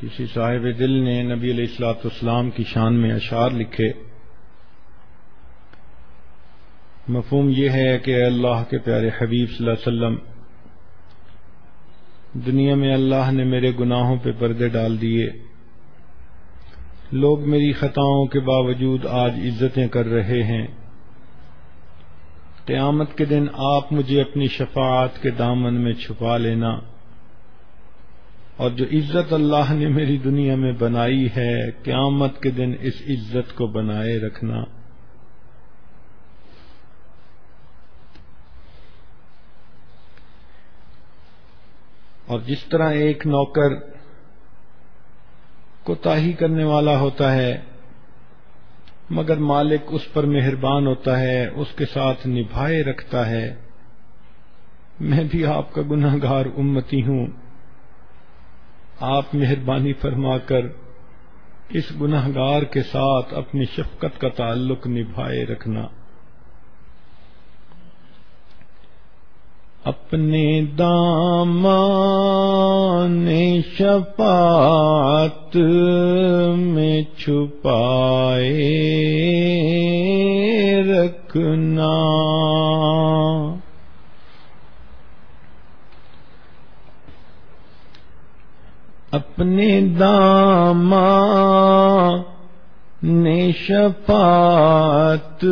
کسی صاحب دل نے نبی علیہ السلاۃ والسلام کی شان میں اشعار لکھے۔ مفہوم یہ ہے کہ اللہ کے پیارے حبیب صلی اللہ علیہ وسلم، دنیا میں اللہ نے میرے گناہوں پہ پردے ڈال دیے۔ لوگ میری خطاؤں کے باوجود آج عزتیں کر رہے ہیں۔ قیامت کے دن آپ مجھے اپنی شفاعت کے دامن میں چھپا لینا۔ اور جو عزت اللہ نے میری دنیا میں بنائی ہے، قیامت کے دن اس عزت کو بنائے رکھنا۔ اور جس طرح ایک نوکر کوتاہی کرنے والا ہوتا ہے، مگر مالک اس پر مہربان ہوتا ہے، اس کے ساتھ نبھائے رکھتا ہے۔ میں بھی آپ کا گناہ گار امتی ہوں۔ آپ مہربانی فرما کر اس گناہ گار کے ساتھ اپنی شفقت کا تعلق نبھائے رکھنا۔ اپنے دامان شفاعت میں چھپائے رکھنا۔ اپنے دام شفاعت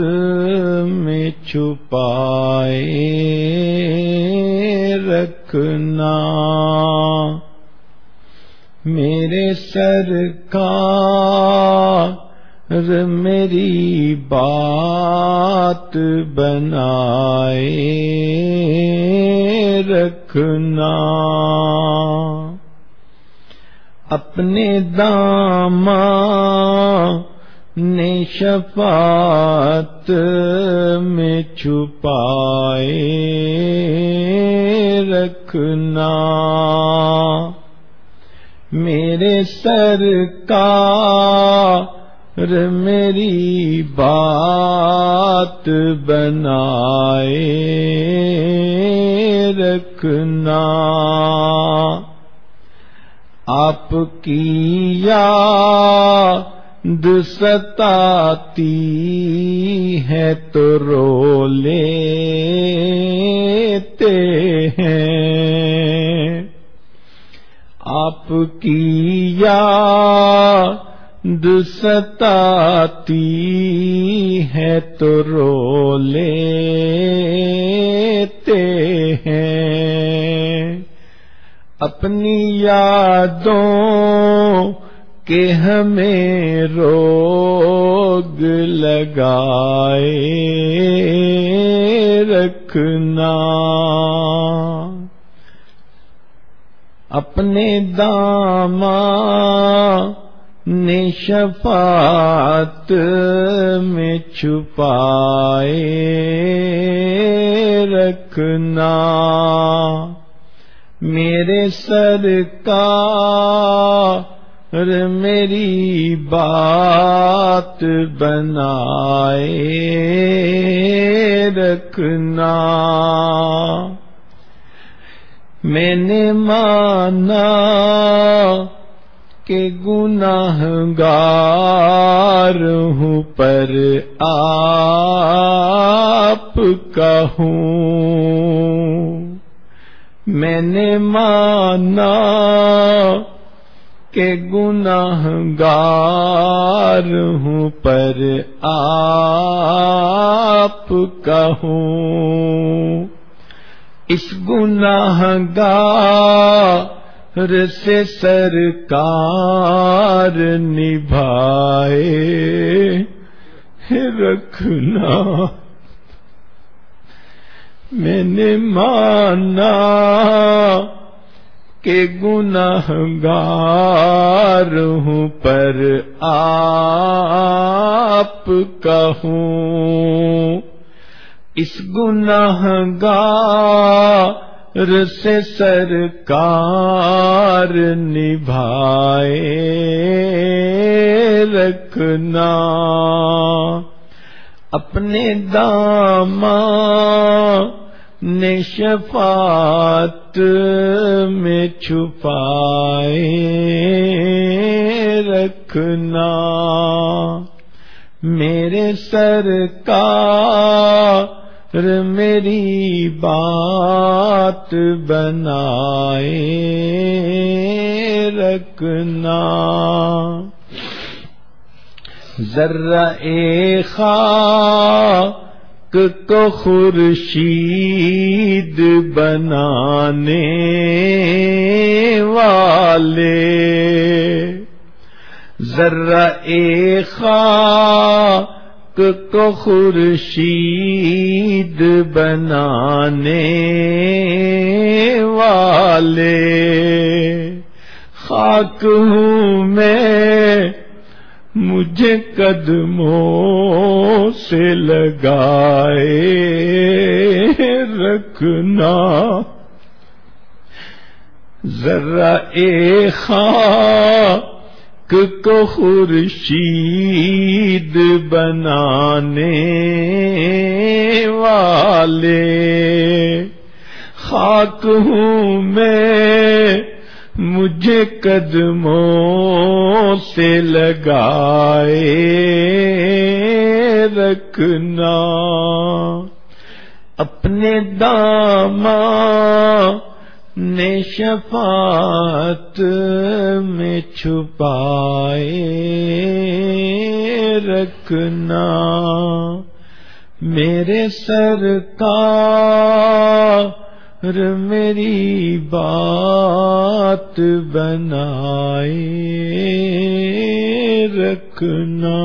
میں چھپائے رکھنا۔ میرے سر کا میری بات بنائے رکھنا۔ اپنے دام نے شفاعت میں چھپائے رکھنا۔ میرے سر کا میری بات بنائے رکھنا۔ آپ کی یاد ستاتی ہے تو رو لیتے ہیں۔ آپ کی یاد ستاتی ہے تو رو لیتے ہیں۔ اپنی یادوں کے ہمیں روگ لگائے رکھنا۔ اپنے دام نے شفاعت میں چھپائے رکھنا۔ میرے سر کا میری بات بنائے رکھنا۔ میں نے مانا کہ گناہ گار ہوں، پر آپ کا ہوں۔ میں نے مانا کہ گناہ گار ہوں، پر آپ کہوں اس گناہ گار سے سرکار نبھائے، رکھنا میں نے مانا کہ گناہ گار ہوں پر آپ کہوں اس گناہ گار سے سرکار نبھائے رکھنا۔ اپنے دام نے شفاعت میں چھپائے رکھنا۔ میرے سر کا میری بات بنائے رکھنا۔ ذرا اے خاک کو خورشید بنانے والے۔ ذرا اے خاک کو خورشید بنانے والے۔ خاک ہوں میں مجھے قدموں سے لگائے رکھنا۔ ذرا اے خاک کو خورشید بنانے والے۔ خاک ہوں میں مجھے قدموں سے لگائے رکھنا۔ اپنے دامان نے شفاعت میں چھپائے رکھنا۔ میرے سر کا میری بات بنائے رکھنا۔